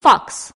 fox.